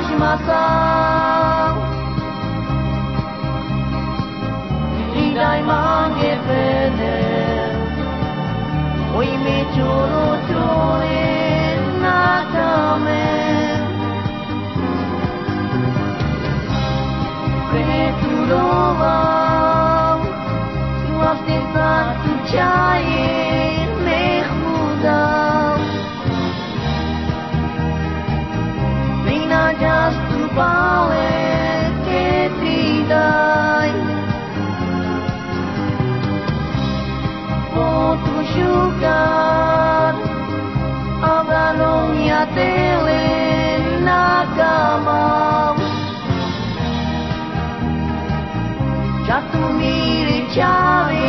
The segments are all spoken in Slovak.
川島さん일이 날 망해 빼네 오이 매초로 Manatiling nakama Sa tumilig siya'y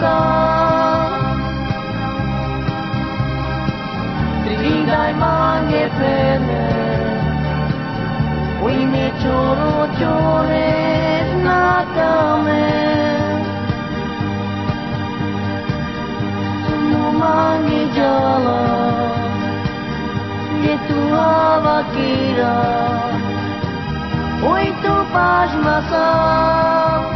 pasmasa Tridai mange pene Oi me choro chore nakame No mangi jala Ye tu avakira Oi tu pasmasa Tridai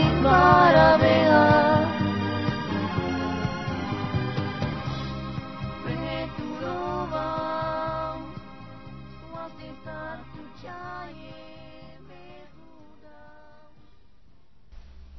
maravilhosa.